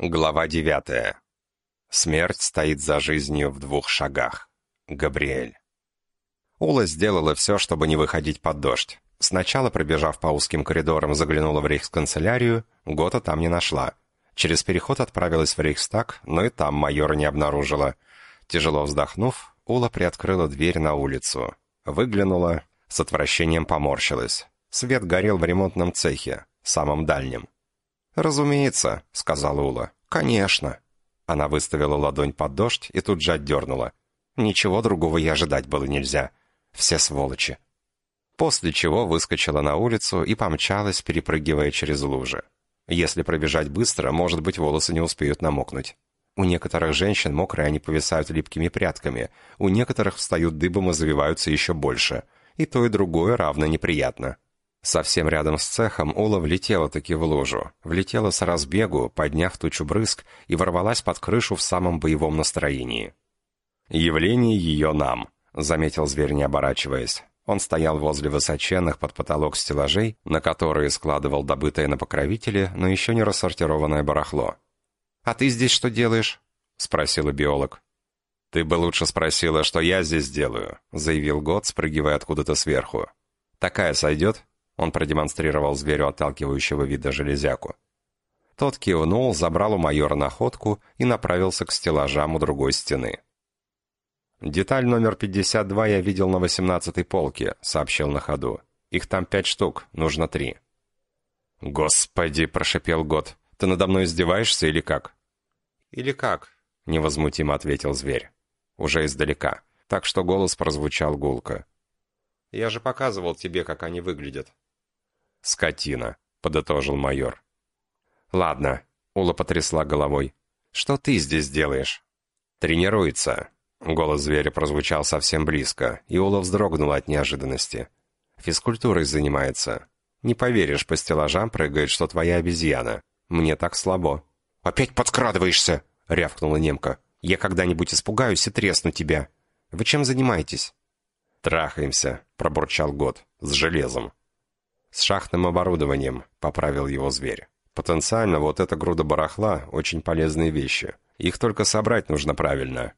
Глава девятая. Смерть стоит за жизнью в двух шагах. Габриэль. Ула сделала все, чтобы не выходить под дождь. Сначала, пробежав по узким коридорам, заглянула в рейхсканцелярию, Гота там не нашла. Через переход отправилась в Рейхстаг, но и там майора не обнаружила. Тяжело вздохнув, Ула приоткрыла дверь на улицу. Выглянула, с отвращением поморщилась. Свет горел в ремонтном цехе, самом дальнем. «Разумеется», — сказала Ула. «Конечно». Она выставила ладонь под дождь и тут же отдернула. Ничего другого и ожидать было нельзя. Все сволочи. После чего выскочила на улицу и помчалась, перепрыгивая через лужи. Если пробежать быстро, может быть, волосы не успеют намокнуть. У некоторых женщин мокрые они повисают липкими прядками, у некоторых встают дыбом и завиваются еще больше. И то, и другое равно неприятно. Совсем рядом с цехом Ула влетела-таки в лужу. Влетела с разбегу, подняв тучу брызг, и ворвалась под крышу в самом боевом настроении. «Явление ее нам», — заметил зверь, не оборачиваясь. Он стоял возле высоченных под потолок стеллажей, на которые складывал добытое на покровителе, но еще не рассортированное барахло. «А ты здесь что делаешь?» — спросила биолог. «Ты бы лучше спросила, что я здесь делаю», — заявил Год, спрыгивая откуда-то сверху. «Такая сойдет?» Он продемонстрировал зверю отталкивающего вида железяку. Тот кивнул, забрал у майора находку и направился к стеллажам у другой стены. «Деталь номер 52 я видел на 18-й полке», — сообщил на ходу. «Их там пять штук, нужно три». «Господи!» — прошепел Год. «Ты надо мной издеваешься или как?» «Или как?» — невозмутимо ответил зверь. Уже издалека, так что голос прозвучал гулко. «Я же показывал тебе, как они выглядят». «Скотина», — подытожил майор. «Ладно», — Ула потрясла головой. «Что ты здесь делаешь?» «Тренируется». Голос зверя прозвучал совсем близко, и Ула вздрогнула от неожиданности. «Физкультурой занимается. Не поверишь, по стеллажам прыгает, что твоя обезьяна. Мне так слабо». «Опять подкрадываешься!» — рявкнула немка. «Я когда-нибудь испугаюсь и тресну тебя. Вы чем занимаетесь?» «Трахаемся», — пробурчал Год, — «с железом». «С шахтным оборудованием», — поправил его зверь. «Потенциально вот эта груда барахла — очень полезные вещи. Их только собрать нужно правильно».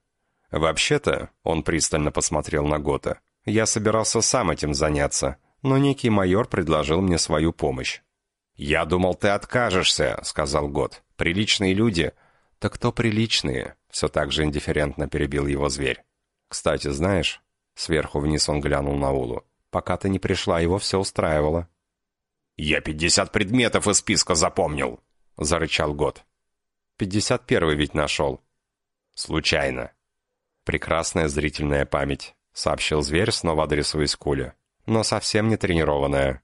«Вообще-то», — он пристально посмотрел на Гота, — «я собирался сам этим заняться, но некий майор предложил мне свою помощь». «Я думал, ты откажешься», — сказал Гот. «Приличные люди». «Так кто приличные?» — все так же индифферентно перебил его зверь. «Кстати, знаешь...» — сверху вниз он глянул на Улу. «Пока ты не пришла, его все устраивало». «Я пятьдесят предметов из списка запомнил!» — зарычал Год. «Пятьдесят первый ведь нашел». «Случайно». «Прекрасная зрительная память», — сообщил зверь, снова адресуясь Куле. «Но совсем не тренированная».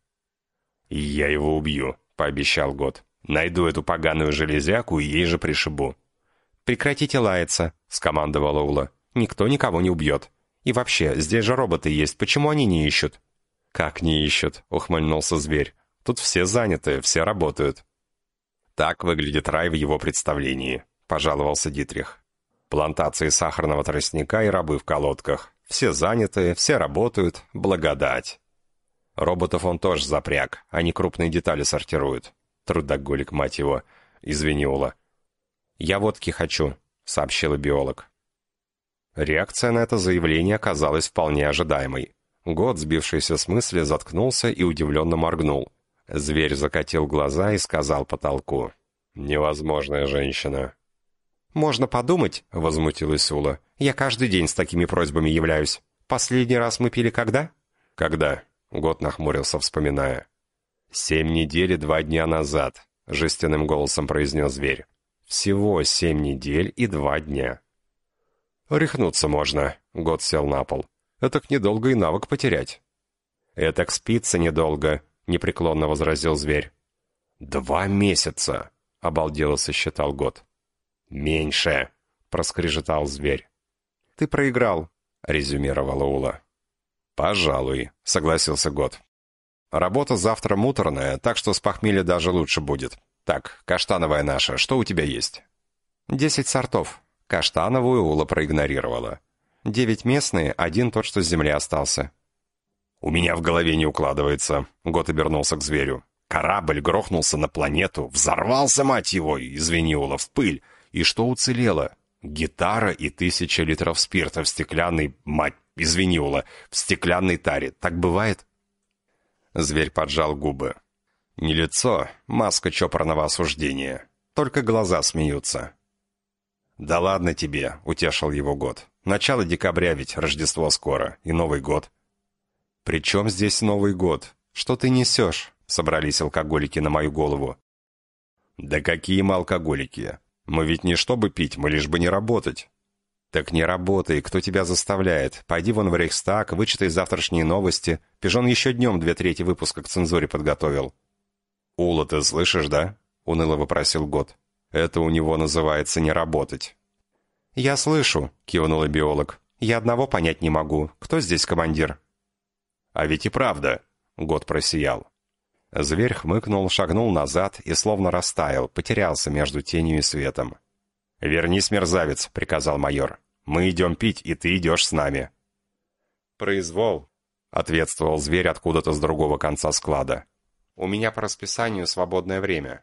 «Я его убью», — пообещал Год. «Найду эту поганую железяку и ей же пришибу». «Прекратите лаяться», — скомандовала Ула. «Никто никого не убьет. И вообще, здесь же роботы есть, почему они не ищут?» «Как не ищут?» — ухмыльнулся зверь. Тут все заняты, все работают». «Так выглядит рай в его представлении», — пожаловался Дитрих. «Плантации сахарного тростника и рабы в колодках. Все заняты, все работают. Благодать». Роботов он тоже запряг, они крупные детали сортируют. Трудоголик, мать его, извинила. «Я водки хочу», — сообщила биолог. Реакция на это заявление оказалась вполне ожидаемой. Год, сбившийся с мысли, заткнулся и удивленно моргнул. Зверь закатил глаза и сказал потолку. «Невозможная женщина». «Можно подумать», — возмутилась Ула. «Я каждый день с такими просьбами являюсь. Последний раз мы пили когда?» «Когда?» — Год нахмурился, вспоминая. «Семь недель и два дня назад», — жестяным голосом произнес зверь. «Всего семь недель и два дня». «Рехнуться можно», — Год сел на пол. «Этак недолго и навык потерять». «Этак спится недолго», — непреклонно возразил зверь. «Два месяца!» — обалдело сосчитал год. «Меньше!» — проскрежетал зверь. «Ты проиграл», — резюмировала Ула. «Пожалуй», — согласился год. «Работа завтра муторная, так что с похмелья даже лучше будет. Так, каштановая наша, что у тебя есть?» «Десять сортов». Каштановую Ула проигнорировала. «Девять местные, один тот, что с земли остался. «У меня в голове не укладывается», — Гот обернулся к зверю. Корабль грохнулся на планету, взорвался, мать его, извини, Ула, в пыль. И что уцелело? Гитара и тысяча литров спирта в стеклянной, мать, извини, Ула, в стеклянной таре. Так бывает? Зверь поджал губы. Не лицо, маска чопорного осуждения. Только глаза смеются. «Да ладно тебе», — утешил его год. «Начало декабря ведь, Рождество скоро, и Новый год». «При чем здесь Новый год? Что ты несешь?» — собрались алкоголики на мою голову. «Да какие мы алкоголики? Мы ведь не чтобы пить, мы лишь бы не работать». «Так не работай, кто тебя заставляет? Пойди вон в Рейхстаг, вычитай завтрашние новости. Пижон еще днем две трети выпуска к цензуре подготовил». «Ула, ты слышишь, да?» — уныло вопросил Год. «Это у него называется не работать». «Я слышу», — кивнула биолог. «Я одного понять не могу. Кто здесь командир?» «А ведь и правда», — Год просиял. Зверь хмыкнул, шагнул назад и словно растаял, потерялся между тенью и светом. «Вернись, мерзавец», — приказал майор. «Мы идем пить, и ты идешь с нами». «Произвол», — ответствовал зверь откуда-то с другого конца склада. У меня по расписанию свободное время».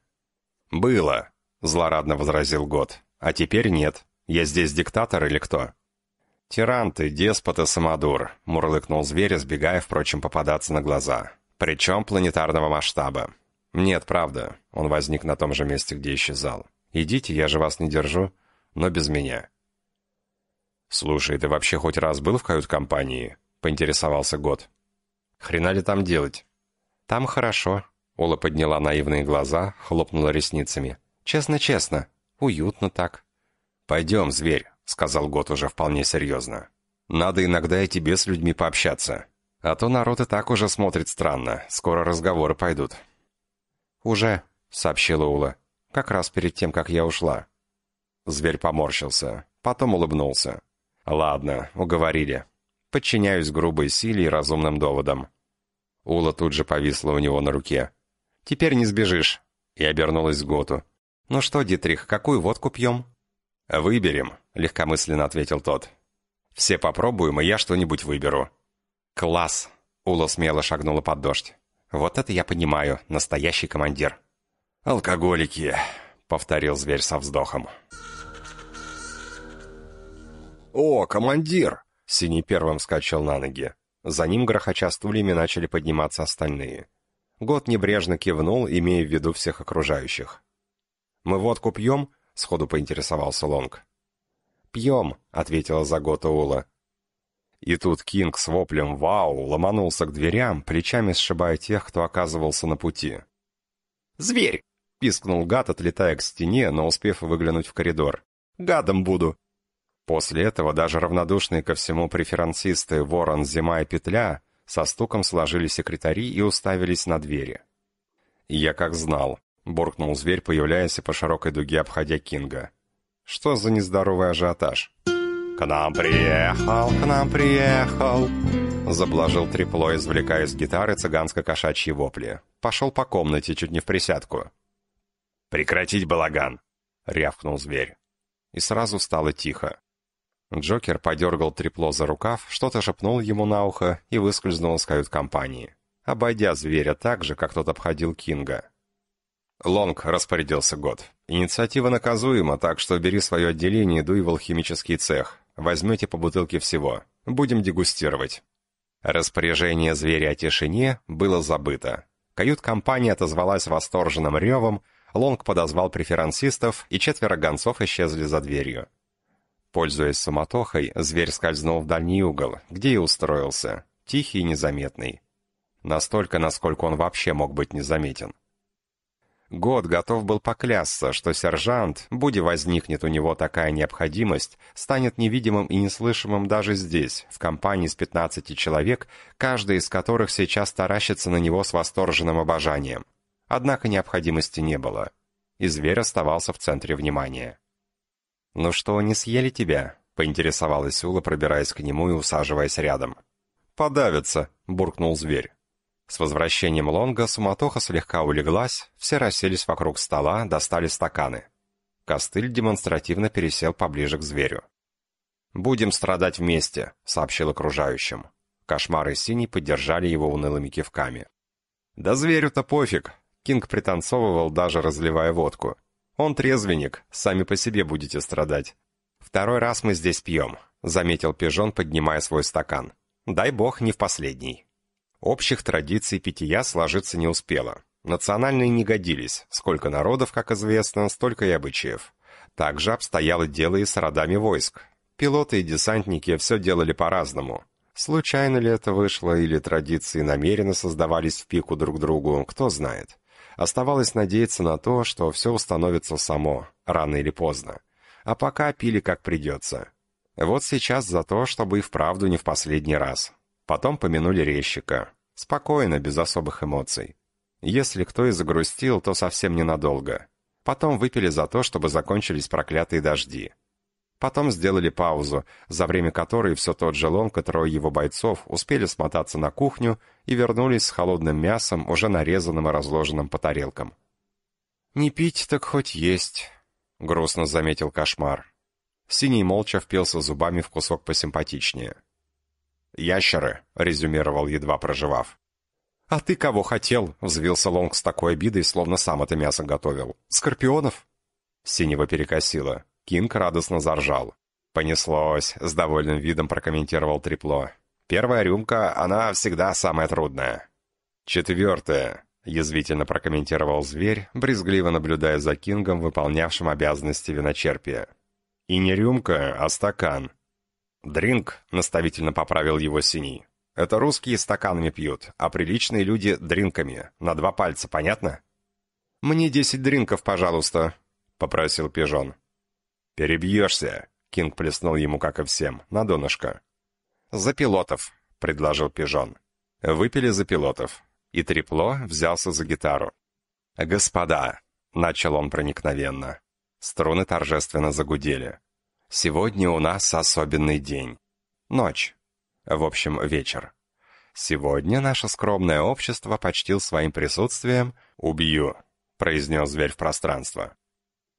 «Было», — злорадно возразил Год. «А теперь нет. Я здесь диктатор или кто?» «Тиран ты, деспот и самодур», — мурлыкнул зверь, избегая, впрочем, попадаться на глаза. «Причем планетарного масштаба». «Нет, правда». Он возник на том же месте, где исчезал. «Идите, я же вас не держу, но без меня». «Слушай, ты вообще хоть раз был в кают-компании?» — поинтересовался Год. «Хрена ли там делать?» «Там хорошо». Ола подняла наивные глаза, хлопнула ресницами. «Честно-честно. Уютно так». «Пойдем, зверь», — сказал Гот уже вполне серьезно. «Надо иногда и тебе с людьми пообщаться. А то народ и так уже смотрит странно. Скоро разговоры пойдут». «Уже», — сообщила Ула. «Как раз перед тем, как я ушла». Зверь поморщился, потом улыбнулся. «Ладно, уговорили. Подчиняюсь грубой силе и разумным доводам. Ула тут же повисла у него на руке. «Теперь не сбежишь!» И обернулась к Готу. «Ну что, Дитрих, какую водку пьем?» «Выберем», — легкомысленно ответил тот. «Все попробуем, и я что-нибудь выберу». «Класс!» — Ула смело шагнула под дождь. «Вот это я понимаю, настоящий командир». «Алкоголики», — повторил зверь со вздохом. «О, командир!» — Синий первым вскочил на ноги. За ним, грохоча стульями, начали подниматься остальные. Год небрежно кивнул, имея в виду всех окружающих. «Мы водку пьем?» — сходу поинтересовался Лонг. «Пьем», — ответила Загота Ула. И тут Кинг с воплем «Вау!» ломанулся к дверям, плечами сшибая тех, кто оказывался на пути. «Зверь!» — пискнул гад, отлетая к стене, но успев выглянуть в коридор. «Гадом буду!» После этого даже равнодушные ко всему преферансисты Ворон, Зима и Петля со стуком сложили секретари и уставились на двери. «Я как знал», — буркнул зверь, появляясь и по широкой дуге обходя Кинга. «Что за нездоровый ажиотаж?» «К нам приехал, к нам приехал!» Заблажил трепло, извлекая из гитары цыганско-кошачьи вопли. Пошел по комнате, чуть не в присядку. «Прекратить балаган!» — рявкнул зверь. И сразу стало тихо. Джокер подергал трепло за рукав, что-то шепнул ему на ухо и выскользнул из кают-компании, обойдя зверя так же, как тот обходил Кинга. «Лонг», — распорядился Год. «Инициатива наказуема, так что бери свое отделение и дуй в алхимический цех. Возьмете по бутылке всего. Будем дегустировать». Распоряжение зверя о тишине было забыто. Кают-компания отозвалась восторженным ревом, Лонг подозвал преферансистов, и четверо гонцов исчезли за дверью. Пользуясь суматохой, зверь скользнул в дальний угол, где и устроился, тихий и незаметный. Настолько, насколько он вообще мог быть незаметен. Год готов был поклясться, что сержант, будь возникнет у него такая необходимость, станет невидимым и неслышимым даже здесь, в компании с 15 человек, каждый из которых сейчас таращится на него с восторженным обожанием. Однако необходимости не было, и зверь оставался в центре внимания. «Ну что, не съели тебя?» — поинтересовалась Ула, пробираясь к нему и усаживаясь рядом. «Подавится!» — буркнул зверь. С возвращением Лонга суматоха слегка улеглась, все расселись вокруг стола, достали стаканы. Костыль демонстративно пересел поближе к зверю. «Будем страдать вместе», — сообщил окружающим. Кошмары синий поддержали его унылыми кивками. «Да зверю-то пофиг. Кинг пританцовывал, даже разливая водку. «Он трезвенник, сами по себе будете страдать». «Второй раз мы здесь пьем», — заметил Пижон, поднимая свой стакан. «Дай бог, не в последний». Общих традиций питья сложиться не успело. Национальные не годились. Сколько народов, как известно, столько и обычаев. Также обстояло дело и с родами войск. Пилоты и десантники все делали по-разному. Случайно ли это вышло, или традиции намеренно создавались в пику друг другу, кто знает. Оставалось надеяться на то, что все установится само, рано или поздно. А пока пили как придется. Вот сейчас за то, чтобы и вправду не в последний раз. Потом помянули резчика. Спокойно, без особых эмоций. Если кто и загрустил, то совсем ненадолго. Потом выпили за то, чтобы закончились проклятые дожди. Потом сделали паузу, за время которой все тот же Лонг и трое его бойцов успели смотаться на кухню и вернулись с холодным мясом, уже нарезанным и разложенным по тарелкам. «Не пить, так хоть есть», — грустно заметил кошмар. Синий молча впился зубами в кусок посимпатичнее. «Ящеры», — резюмировал, едва проживав. «А ты кого хотел?» — взвился Лонг с такой обидой, словно сам это мясо готовил. «Скорпионов?» Синего перекосило. Кинг радостно заржал. «Понеслось», — с довольным видом прокомментировал Трипло. «Первая рюмка, она всегда самая трудная». «Четвертая», — язвительно прокомментировал зверь, брезгливо наблюдая за Кингом, выполнявшим обязанности виночерпия. «И не рюмка, а стакан». «Дринк», — наставительно поправил его Синий. Это русские стаканами пьют, а приличные люди — дринками. На два пальца, понятно?» «Мне десять дринков, пожалуйста», — попросил пижон. «Перебьешься», — Кинг плеснул ему, как и всем, на донышко. «За пилотов», — предложил пижон. Выпили за пилотов, и Трепло взялся за гитару. «Господа», — начал он проникновенно, — струны торжественно загудели. «Сегодня у нас особенный день. Ночь. В общем, вечер. Сегодня наше скромное общество почтил своим присутствием «Убью», — произнес зверь в пространство.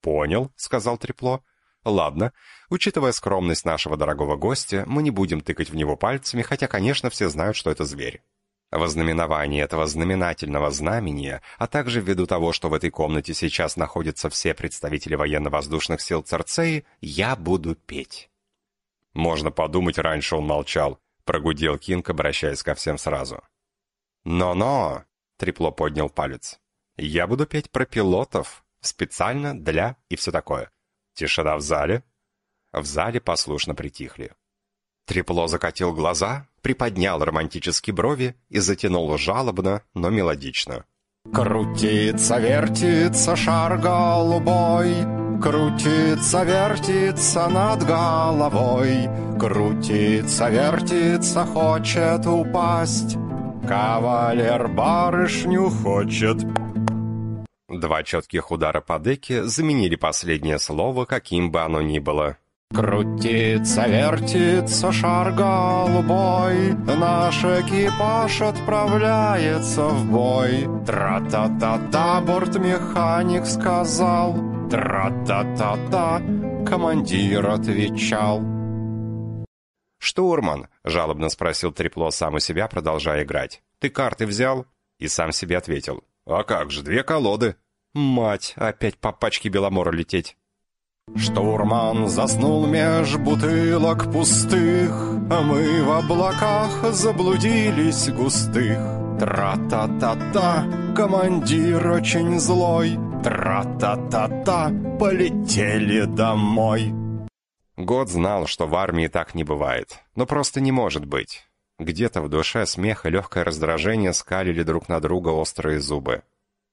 «Понял», — сказал Трепло. «Ладно, учитывая скромность нашего дорогого гостя, мы не будем тыкать в него пальцами, хотя, конечно, все знают, что это зверь. Во знаменовании этого знаменательного знамения, а также ввиду того, что в этой комнате сейчас находятся все представители военно-воздушных сил Церцеи, я буду петь». Можно подумать, раньше он молчал, — прогудел Кинг, обращаясь ко всем сразу. «Но-но!» — Трепло поднял палец. «Я буду петь про пилотов, специально для и все такое. Тишина в зале?» В зале послушно притихли. Трепло закатил глаза, приподнял романтические брови и затянул жалобно, но мелодично. Крутится, вертится шар голубой, Крутится, вертится над головой, Крутится, вертится, хочет упасть. Кавалер барышню хочет. Два четких удара по деке заменили последнее слово, каким бы оно ни было. Крутится, вертится шар голубой, Наш экипаж отправляется в бой. Тра-та-та-та, бортмеханик сказал, Тра-та-та-та, командир отвечал. «Штурман!» — жалобно спросил Трепло сам у себя, продолжая играть. «Ты карты взял?» И сам себе ответил. «А как же, две колоды!» «Мать, опять по пачке Беломора лететь!» Штурман заснул меж бутылок пустых, А мы в облаках заблудились густых. Тра-та-та-та, командир очень злой, Тра-та-та-та, полетели домой. Год знал, что в армии так не бывает, но просто не может быть. Где-то в душе смех и легкое раздражение скалили друг на друга острые зубы.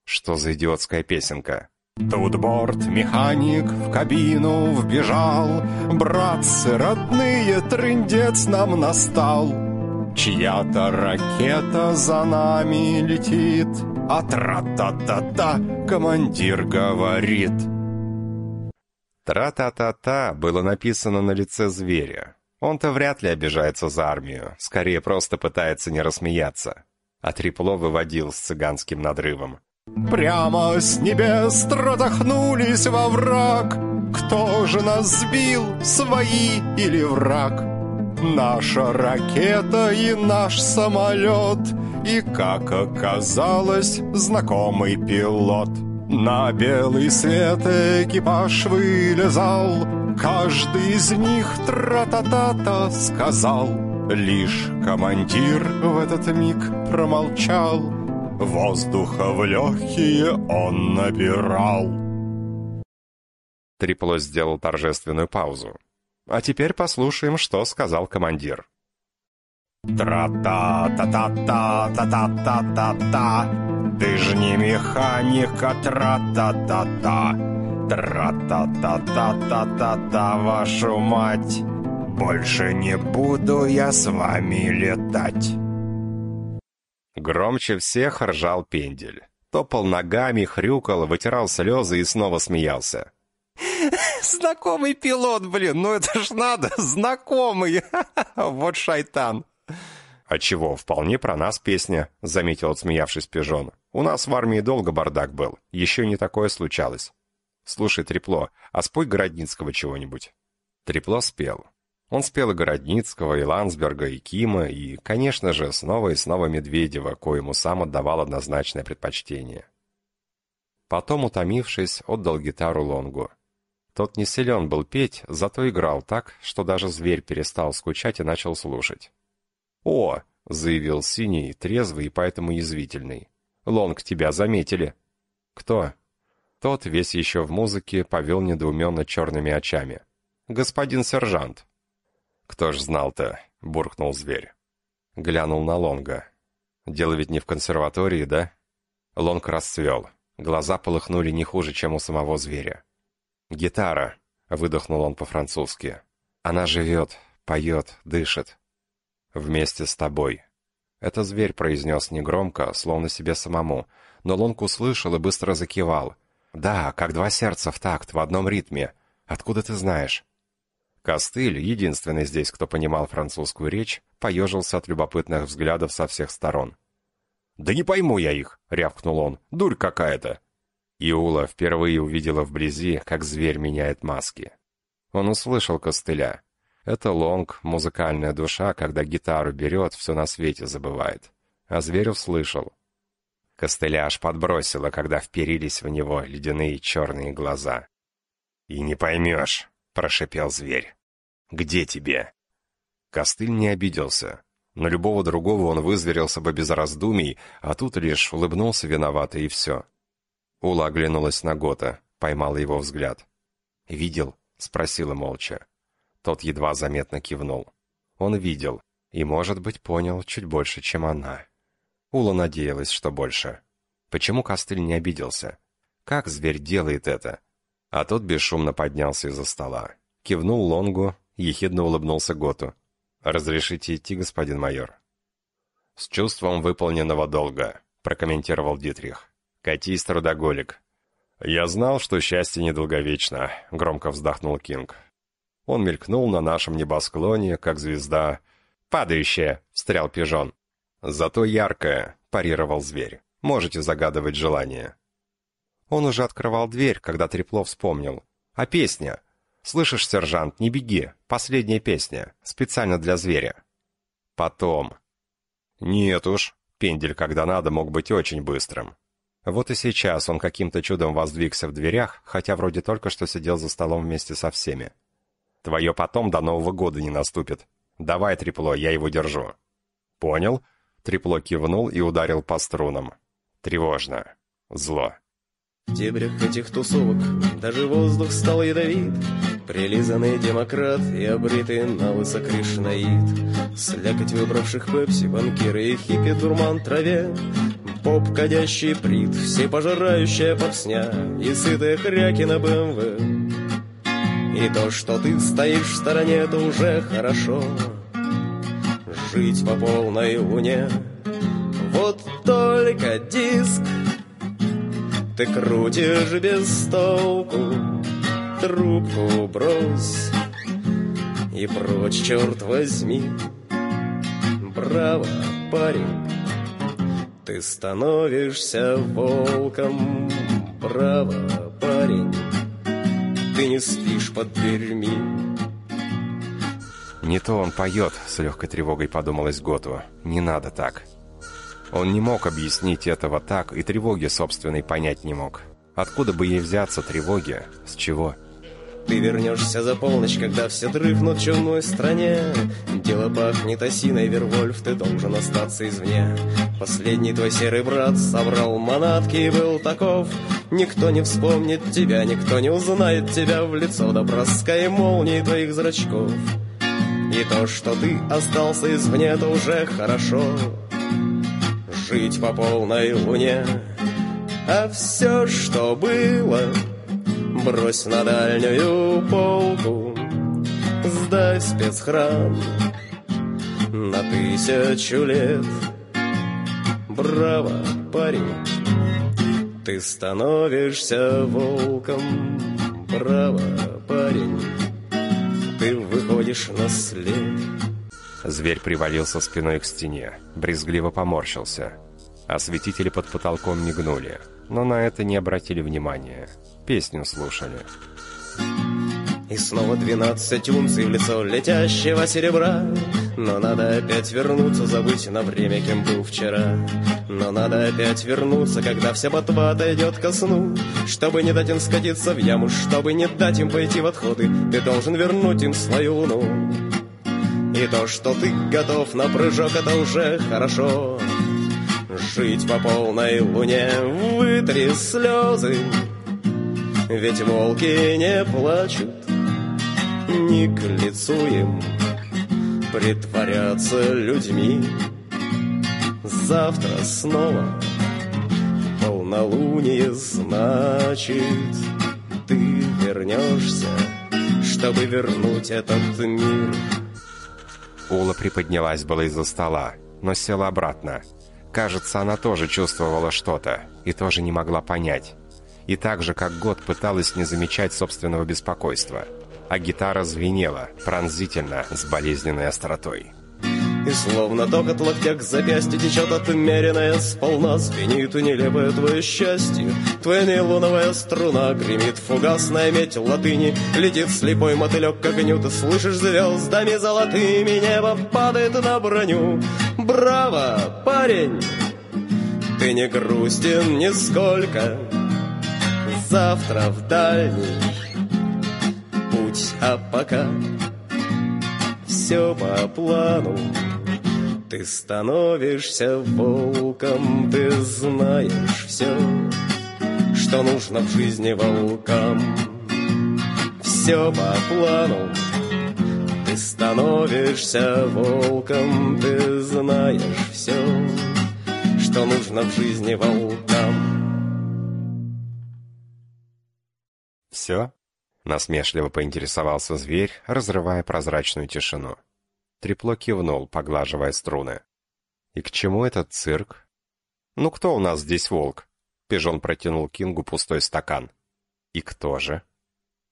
Что за идиотская песенка? Тут борт-механик в кабину вбежал, Братцы родные, трындец нам настал. Чья-то ракета за нами летит, А тра-та-та-та командир говорит. Тра-та-та-та было написано на лице зверя. Он-то вряд ли обижается за армию, скорее просто пытается не рассмеяться. А Трипло выводил с цыганским надрывом. Прямо с небес тротахнулись во враг. Кто же нас сбил, свои или враг? Наша ракета и наш самолет И, как оказалось, знакомый пилот. На белый свет экипаж вылезал, Каждый из них тра-та-та-та сказал. Лишь командир в этот миг промолчал, Воздуха в легкие он набирал. Трипло сделал торжественную паузу. А теперь послушаем, что сказал командир. Тра-та-та-та-та-та-та-та-та Ты ж не механика, тра-та-та-та Тра-та-та-та-та-та-та, вашу мать Больше не буду я с вами летать Громче всех ржал пендель. Топал ногами, хрюкал, вытирал слезы и снова смеялся. «Знакомый пилот, блин, ну это ж надо, знакомый! Вот шайтан!» «А чего, вполне про нас песня», — заметил, отсмеявшись пижон. «У нас в армии долго бардак был, еще не такое случалось. Слушай, Трепло, а спой Городницкого чего-нибудь». Трепло спел. Он спел и Городницкого, и Ландсберга, и Кима, и, конечно же, снова и снова Медведева, коему сам отдавал однозначное предпочтение. Потом, утомившись, отдал гитару Лонгу. Тот не силен был петь, зато играл так, что даже зверь перестал скучать и начал слушать. «О!» — заявил Синий, трезвый и поэтому язвительный. «Лонг, тебя заметили». «Кто?» Тот, весь еще в музыке, повел недоуменно черными очами. «Господин сержант». «Кто ж знал-то?» — буркнул зверь. Глянул на Лонга. «Дело ведь не в консерватории, да?» Лонг расцвел. Глаза полыхнули не хуже, чем у самого зверя. «Гитара», — выдохнул он по-французски. «Она живет, поет, дышит. «Вместе с тобой». Это зверь произнес негромко, словно себе самому, но Лонг услышал и быстро закивал. «Да, как два сердца в такт, в одном ритме. Откуда ты знаешь?» Костыль, единственный здесь, кто понимал французскую речь, поежился от любопытных взглядов со всех сторон. «Да не пойму я их!» — рявкнул он. «Дурь какая-то!» Иула впервые увидела вблизи, как зверь меняет маски. Он услышал костыля. Это Лонг, музыкальная душа, когда гитару берет, все на свете забывает. А зверь услышал. Костыля аж подбросило, когда вперились в него ледяные черные глаза. «И не поймешь», — прошипел зверь. «Где тебе?» Костыль не обиделся. На любого другого он вызверился бы без раздумий, а тут лишь улыбнулся виновато и все. Ула оглянулась на Гота, поймала его взгляд. «Видел?» — спросила молча. Тот едва заметно кивнул. Он видел и, может быть, понял чуть больше, чем она. Ула надеялась, что больше. Почему Костыль не обиделся? Как зверь делает это? А тот бесшумно поднялся из-за стола. Кивнул Лонгу, ехидно улыбнулся Готу. «Разрешите идти, господин майор?» «С чувством выполненного долга», — прокомментировал Дитрих. «Катись, трудоголик». «Я знал, что счастье недолговечно», — громко вздохнул Кинг. Он мелькнул на нашем небосклоне, как звезда. «Падающая!» — встрял пижон. «Зато яркая!» — парировал зверь. «Можете загадывать желание». Он уже открывал дверь, когда Треплов вспомнил. «А песня?» «Слышишь, сержант, не беги. Последняя песня. Специально для зверя». «Потом». «Нет уж. Пендель, когда надо, мог быть очень быстрым». Вот и сейчас он каким-то чудом воздвигся в дверях, хотя вроде только что сидел за столом вместе со всеми. Твое потом до Нового года не наступит. Давай, Трепло, я его держу». «Понял?» Трепло кивнул и ударил по струнам. «Тревожно. Зло». В дебрях этих тусовок даже воздух стал ядовит. Прилизанный демократ и обритый на лысо кришнаид Слякоть выбравших пепси, банкиры и хиппи, дурман траве. Поп, кадящий прит, все пожирающая попсня И сытые хряки на БМВ и то, что ты стоишь в стороне, это уже хорошо. Жить по полной луне. Вот только диск Ты крутишь без толку Трубку брось И прочь, черт возьми Браво, парень Ты становишься волком Браво, парень ты не спишь под дверьми. Не то он поет, с легкой тревогой подумалось Готу. Не надо так. Он не мог объяснить этого так и тревоги собственной понять не мог. Откуда бы ей взяться тревоги? С чего? Ты вернешься за полночь, когда все дрыхнут в чумной стране. Дело пахнет осиной, Вервольф, ты должен остаться извне. Последний твой серый брат собрал манатки и был таков. Никто не вспомнит тебя, никто не узнает тебя в лицо до молнии твоих зрачков. И то, что ты остался извне, это уже хорошо. Жить по полной луне, а все, что было, Брось на дальнюю полку. Сдай спецхран На тысячу лет. Браво, парень Ты становишься волком. Браво, парень Ты выходишь на след Зверь привалился спиной к стене, брезгливо поморщился. Осветители под потолком мигнули, но на это не обратили внимания. Песню слушали. И снова двенадцать унций в лицо летящего серебра. Но надо опять вернуться, забыть на время, кем был вчера. Но надо опять вернуться, когда вся ботва отойдет ко сну. Чтобы не дать им скатиться в яму, чтобы не дать им пойти в отходы Ты должен вернуть им свою луну И то, что ты готов на прыжок, это уже хорошо. Жить по полной луне, вытри слезы. Ведь волки не плачут, не к лицу им Притворяться людьми. Завтра снова полнолуние значит Ты вернешься, чтобы вернуть этот мир Ула приподнялась была из-за стола, но села обратно. Кажется, она тоже чувствовала что-то и тоже не могла понять и так же, как год пыталась не замечать собственного беспокойства. А гитара звенела, пронзительно, с болезненной остротой. И словно ток от локтя к запястью течет отмеренная сполна. Звенит нелепое твое счастье. Твоя нейлоновая струна Гремит фугасная медь латыни. Летит слепой мотылек к огню. Ты слышишь звездами золотыми Небо падает на броню. Браво, парень! Ты не грустен нисколько. Завтра в дальний путь, а пока все по плану. Ты становишься волком, ты знаешь все, что нужно в жизни волкам. Все по плану, ты становишься волком, ты знаешь все, что нужно в жизни волкам. «Все?» — насмешливо поинтересовался зверь, разрывая прозрачную тишину. Трепло кивнул, поглаживая струны. «И к чему этот цирк?» «Ну кто у нас здесь волк?» Пижон протянул Кингу пустой стакан. «И кто же?»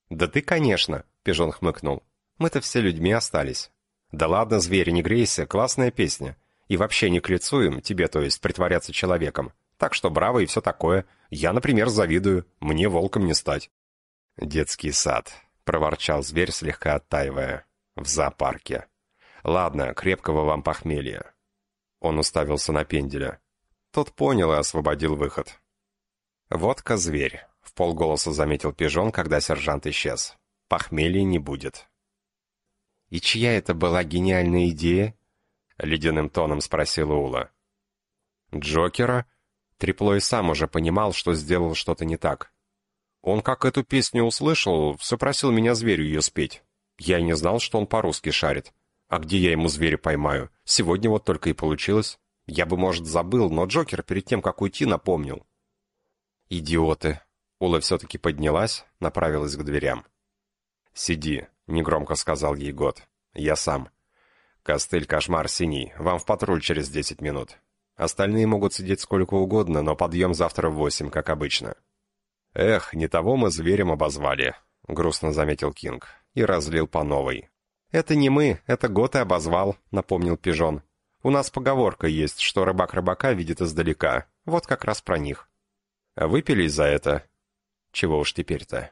«Да ты, конечно!» — Пижон хмыкнул. «Мы-то все людьми остались». «Да ладно, зверь, не грейся, классная песня. И вообще не к лицу им, тебе, то есть, притворяться человеком. Так что браво и все такое. Я, например, завидую. Мне волком не стать». «Детский сад», — проворчал зверь, слегка оттаивая. «В зоопарке. Ладно, крепкого вам похмелья». Он уставился на пенделя. Тот понял и освободил выход. «Водка-зверь», — в полголоса заметил пижон, когда сержант исчез. «Похмелья не будет». «И чья это была гениальная идея?» — ледяным тоном спросила Ула. «Джокера?» Трипло и сам уже понимал, что сделал что-то не так. Он как эту песню услышал, все просил меня зверю ее спеть. Я и не знал, что он по-русски шарит. А где я ему зверя поймаю? Сегодня вот только и получилось. Я бы, может, забыл, но Джокер перед тем, как уйти, напомнил. «Идиоты!» Ула все-таки поднялась, направилась к дверям. «Сиди», — негромко сказал ей Год. «Я сам. Костыль, кошмар, синий. Вам в патруль через десять минут. Остальные могут сидеть сколько угодно, но подъем завтра в восемь, как обычно. «Эх, не того мы зверем обозвали», — грустно заметил Кинг и разлил по новой. «Это не мы, это Гот и обозвал», — напомнил Пижон. «У нас поговорка есть, что рыбак рыбака видит издалека. Вот как раз про них». «Выпили за это?» «Чего уж теперь-то?»